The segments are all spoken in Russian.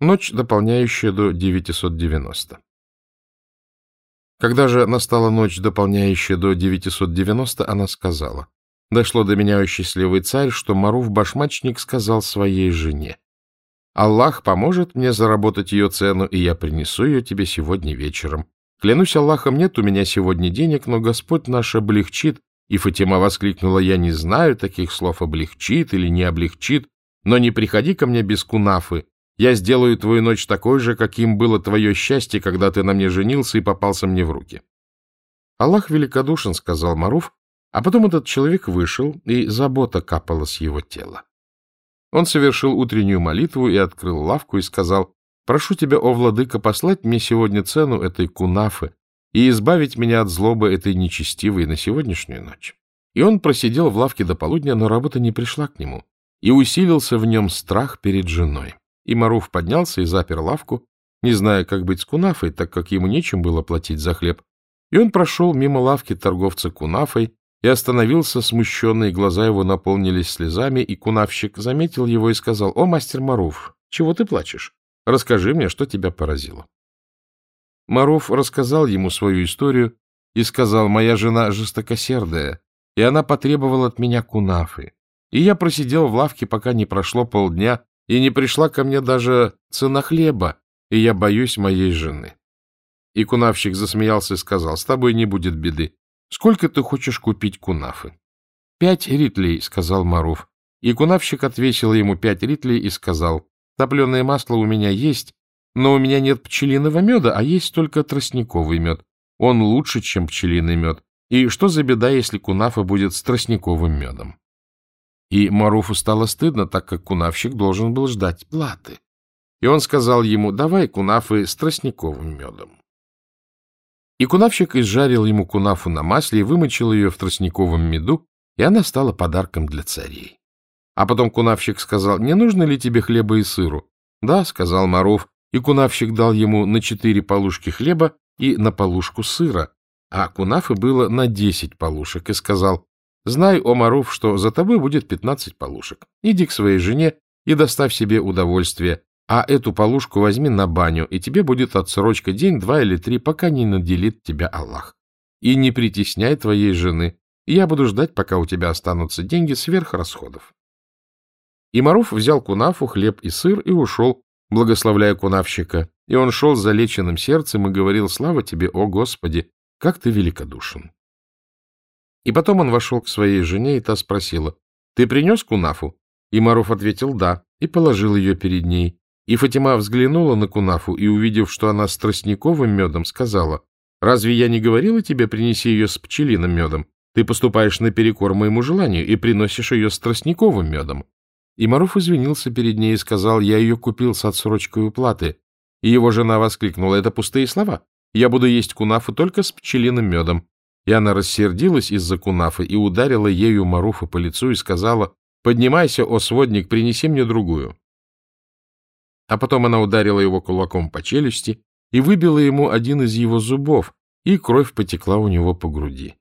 Ночь, дополняющая до 990. Когда же настала ночь, дополняющая до 990, она сказала, «Дошло до меня, о счастливый царь, что Маруф-башмачник сказал своей жене, Аллах поможет мне заработать ее цену, и я принесу ее тебе сегодня вечером. Клянусь Аллахом, нет у меня сегодня денег, но Господь наш облегчит. И Фатима воскликнула, я не знаю таких слов, облегчит или не облегчит, но не приходи ко мне без кунафы. Я сделаю твою ночь такой же, каким было твое счастье, когда ты на мне женился и попался мне в руки. Аллах великодушен, сказал Маруф, а потом этот человек вышел, и забота капала с его тела. Он совершил утреннюю молитву и открыл лавку и сказал, «Прошу тебя, о владыка, послать мне сегодня цену этой кунафы и избавить меня от злобы этой нечестивой на сегодняшнюю ночь». И он просидел в лавке до полудня, но работа не пришла к нему, и усилился в нем страх перед женой. И Маруф поднялся и запер лавку, не зная, как быть с кунафой, так как ему нечем было платить за хлеб. И он прошел мимо лавки торговца кунафой и остановился смущенный, глаза его наполнились слезами, и кунавщик заметил его и сказал, «О, мастер Маруф, чего ты плачешь? Расскажи мне, что тебя поразило». Маруф рассказал ему свою историю и сказал, «Моя жена жестокосердая, и она потребовала от меня кунафы. И я просидел в лавке, пока не прошло полдня, и не пришла ко мне даже цена хлеба, и я боюсь моей жены». И кунавщик засмеялся и сказал, «С тобой не будет беды. Сколько ты хочешь купить кунафы? — Пять ритлей, — сказал Маруф. И кунавщик отвесил ему пять ритлей и сказал, — Топленое масло у меня есть, но у меня нет пчелиного меда, а есть только тростниковый мед. Он лучше, чем пчелиный мед. И что за беда, если кунафа будет с тростниковым медом? И Маруфу стало стыдно, так как кунавщик должен был ждать платы. И он сказал ему, давай кунафы с тростниковым медом. И кунавщик изжарил ему кунафу на масле и вымочил ее в тростниковом меду, и она стала подарком для царей. А потом кунавщик сказал, не нужно ли тебе хлеба и сыру? Да, сказал Маруф, и кунавщик дал ему на четыре полушки хлеба и на полушку сыра, а кунафы было на десять полушек, и сказал, знай, о Маруф, что за тобой будет пятнадцать полушек. Иди к своей жене и доставь себе удовольствие, а эту полушку возьми на баню, и тебе будет отсрочка день, два или три, пока не наделит тебя Аллах. И не притесняй твоей жены, я буду ждать, пока у тебя останутся деньги сверх расходов. И Маруф взял кунафу, хлеб и сыр и ушел, благословляя кунавщика. И он шел с залеченным сердцем и говорил, слава тебе, о Господи, как ты великодушен. И потом он вошел к своей жене, и та спросила, ты принес кунафу? И Маруф ответил, да, и положил ее перед ней. И Фатима взглянула на Кунафу и, увидев, что она с тростниковым медом, сказала, «Разве я не говорила тебе, принеси ее с пчелиным медом? Ты поступаешь наперекор моему желанию и приносишь ее с тростниковым медом». И Маруф извинился перед ней и сказал, «Я ее купил с отсрочкой уплаты». И его жена воскликнула, «Это пустые слова. Я буду есть кунафу только с пчелиным медом». И она рассердилась из-за кунафы и ударила ею Маруфа по лицу и сказала, «Поднимайся, о сводник, принеси мне другую». А потом она ударила его кулаком по челюсти и выбила ему один из его зубов, и кровь потекла у него по груди.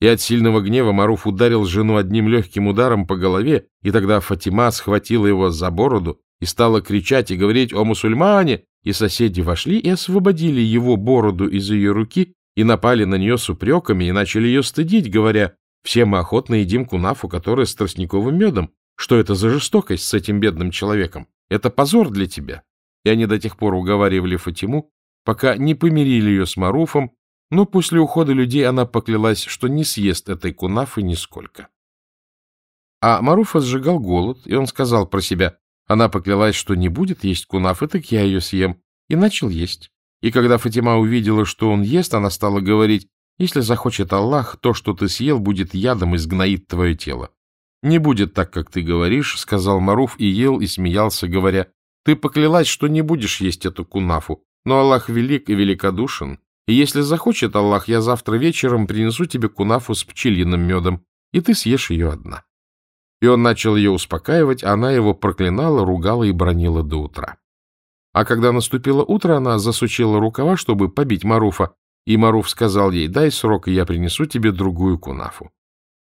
И от сильного гнева Маруф ударил жену одним легким ударом по голове, и тогда Фатима схватила его за бороду и стала кричать и говорить «О мусульмане!» И соседи вошли и освободили его бороду из ее руки и напали на нее с упреками и начали ее стыдить, говоря «Все мы охотно едим кунафу, которая с тростниковым медом. Что это за жестокость с этим бедным человеком?» Это позор для тебя. И они до тех пор уговаривали Фатиму, пока не помирили ее с Маруфом, но после ухода людей она поклялась, что не съест этой кунафы нисколько. А Маруфа сжигал голод, и он сказал про себя, она поклялась, что не будет есть кунафы, так я ее съем, и начал есть. И когда Фатима увидела, что он ест, она стала говорить, если захочет Аллах, то, что ты съел, будет ядом и сгноит твое тело. «Не будет так, как ты говоришь», — сказал Маруф и ел, и смеялся, говоря, «Ты поклялась, что не будешь есть эту кунафу, но Аллах велик и великодушен, и если захочет Аллах, я завтра вечером принесу тебе кунафу с пчелиным медом, и ты съешь ее одна». И он начал ее успокаивать, а она его проклинала, ругала и бронила до утра. А когда наступило утро, она засучила рукава, чтобы побить Маруфа, и Маруф сказал ей, дай срок, и я принесу тебе другую кунафу.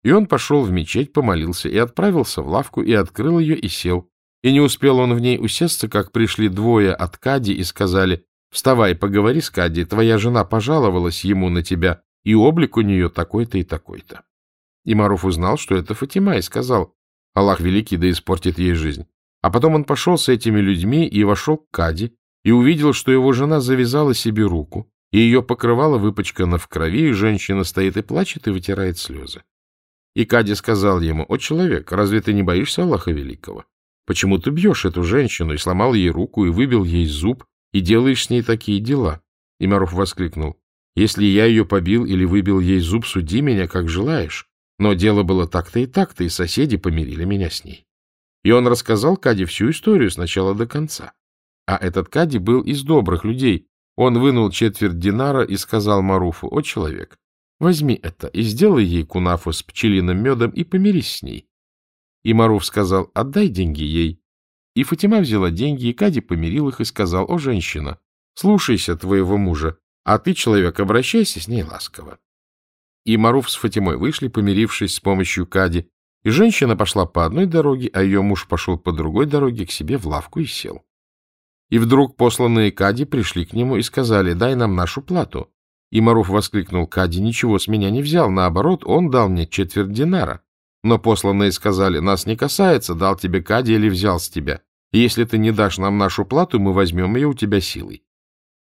И он пошел в мечеть, помолился и отправился в лавку, и открыл ее, и сел. И не успел он в ней усесться, как пришли двое от Кади и сказали, «Вставай, поговори с Кади, твоя жена пожаловалась ему на тебя, и облик у нее такой-то и такой-то». И Маруф узнал, что это Фатима, и сказал, «Аллах великий, да испортит ей жизнь». А потом он пошел с этими людьми и вошел к Кади, и увидел, что его жена завязала себе руку, и ее покрывало выпачкано в крови, и женщина стоит и плачет, и вытирает слезы. И Кади сказал ему, «О, человек, разве ты не боишься Аллаха Великого? Почему ты бьешь эту женщину и сломал ей руку, и выбил ей зуб, и делаешь с ней такие дела?» И Маруф воскликнул, «Если я ее побил или выбил ей зуб, суди меня, как желаешь. Но дело было так-то и так-то, и соседи помирили меня с ней». И он рассказал Кади всю историю с начала до конца. А этот Кади был из добрых людей. Он вынул четверть динара и сказал Маруфу, «О, человек, возьми это и сделай ей кунафу с пчелиным медом и помирись с ней». И Маруф сказал, «Отдай деньги ей». И Фатима взяла деньги, и Кади помирил их и сказал, «О, женщина, слушайся твоего мужа, а ты, человек, обращайся с ней ласково». И Маруф с Фатимой вышли, помирившись с помощью Кади, и женщина пошла по одной дороге, а ее муж пошел по другой дороге к себе в лавку и сел. И вдруг посланные Кади пришли к нему и сказали, дай нам нашу плату. И Маруф воскликнул, Кади ничего с меня не взял, наоборот, он дал мне четверть динара. Но посланные сказали, нас не касается, дал тебе Кади или взял с тебя. Если ты не дашь нам нашу плату, мы возьмем ее у тебя силой.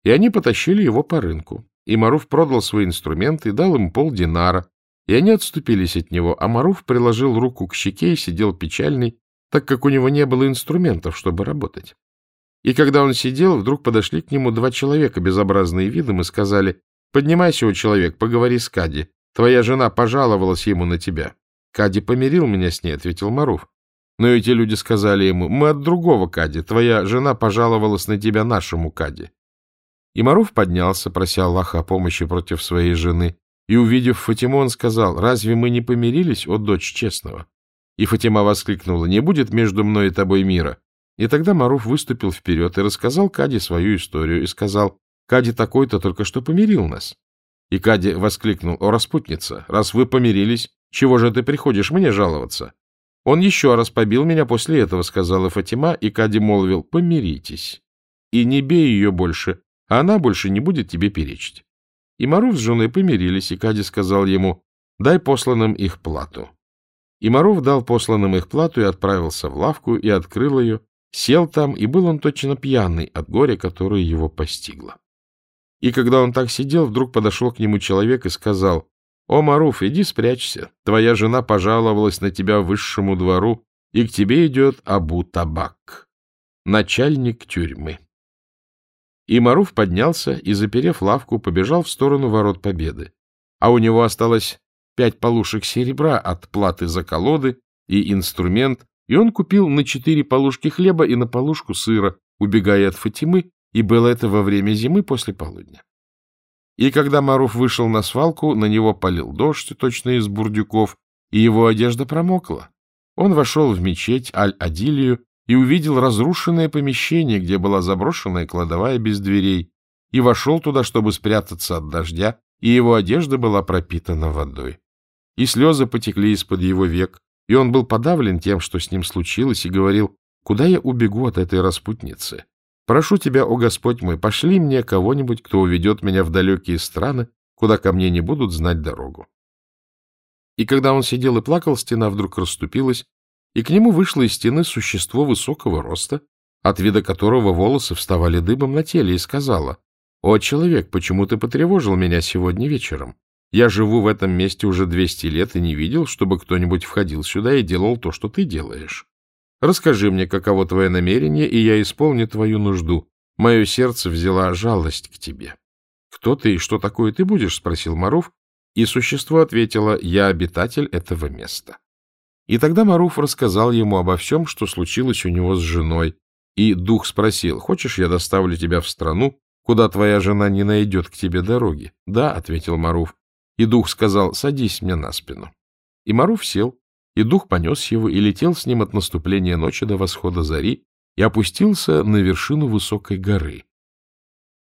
И они потащили его по рынку. И Маруф продал свои инструменты и дал им полдинара. И они отступились от него, а Маруф приложил руку к щеке и сидел печальный, так как у него не было инструментов, чтобы работать. И когда он сидел, вдруг подошли к нему два человека, безобразные видом, и сказали, «Поднимайся, о человек, поговори с Кади. Твоя жена пожаловалась ему на тебя». «Кади помирил меня с ней», — ответил Маруф. Но эти люди сказали ему, «Мы от другого Кади. Твоя жена пожаловалась на тебя нашему Кади». И Маруф поднялся, прося Аллаха о помощи против своей жены, и, увидев Фатиму, он сказал, «Разве мы не помирились, о дочь честного?» И Фатима воскликнула, «Не будет между мной и тобой мира». И тогда Маруф выступил вперед и рассказал Каде свою историю и сказал, «Кади такой-то только что помирил нас». И Кади воскликнул, «О, распутница, раз вы помирились, чего же ты приходишь мне жаловаться?» «Он еще раз побил меня после этого», — сказала Фатима, и Кади молвил, «Помиритесь, и не бей ее больше, а она больше не будет тебе перечить». И Маруф с женой помирились, и Кади сказал ему, «Дай посланным их плату». И Маруф дал посланным их плату и отправился в лавку и открыл ее, Сел там, и был он точно пьяный от горя, которое его постигло. И когда он так сидел, вдруг подошел к нему человек и сказал, «О, Маруф, иди спрячься, твоя жена пожаловалась на тебя высшему двору, и к тебе идет Абу Табак, начальник тюрьмы». И Маруф поднялся и, заперев лавку, побежал в сторону ворот победы. А у него осталось пять полушек серебра от платы за колоды и инструмент, и он купил на четыре полушки хлеба и на полушку сыра, убегая от Фатимы, и было это во время зимы после полудня. И когда Маруф вышел на свалку, на него полил дождь, точно из бурдюков, и его одежда промокла. Он вошел в мечеть Аль-Адилию и увидел разрушенное помещение, где была заброшенная кладовая без дверей, и вошел туда, чтобы спрятаться от дождя, и его одежда была пропитана водой. И слезы потекли из-под его век, и он был подавлен тем, что с ним случилось, и говорил, «Куда я убегу от этой распутницы? Прошу тебя, о Господь мой, пошли мне кого-нибудь, кто уведет меня в далекие страны, куда ко мне не будут знать дорогу». И когда он сидел и плакал, стена вдруг расступилась, и к нему вышло из стены существо высокого роста, от вида которого волосы вставали дыбом на теле, и сказала, «О, человек, почему ты потревожил меня сегодня вечером? Я живу в этом месте уже 200 лет и не видел, чтобы кто-нибудь входил сюда и делал то, что ты делаешь. Расскажи мне, каково твое намерение, и я исполню твою нужду. Мое сердце взяла жалость к тебе. — Кто ты и что такое ты будешь? — спросил Маруф, и существо ответило, — я обитатель этого места. И тогда Маруф рассказал ему обо всем, что случилось у него с женой, и дух спросил, хочешь, я доставлю тебя в страну, куда твоя жена не найдет к тебе дороги? — Да, — ответил Маруф, и дух сказал, садись мне на спину. И Маруф сел, и дух понес его и летел с ним от наступления ночи до восхода зари и опустился на вершину высокой горы.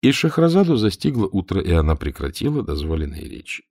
И Шахразаду застигло утро, и она прекратила дозволенные речи.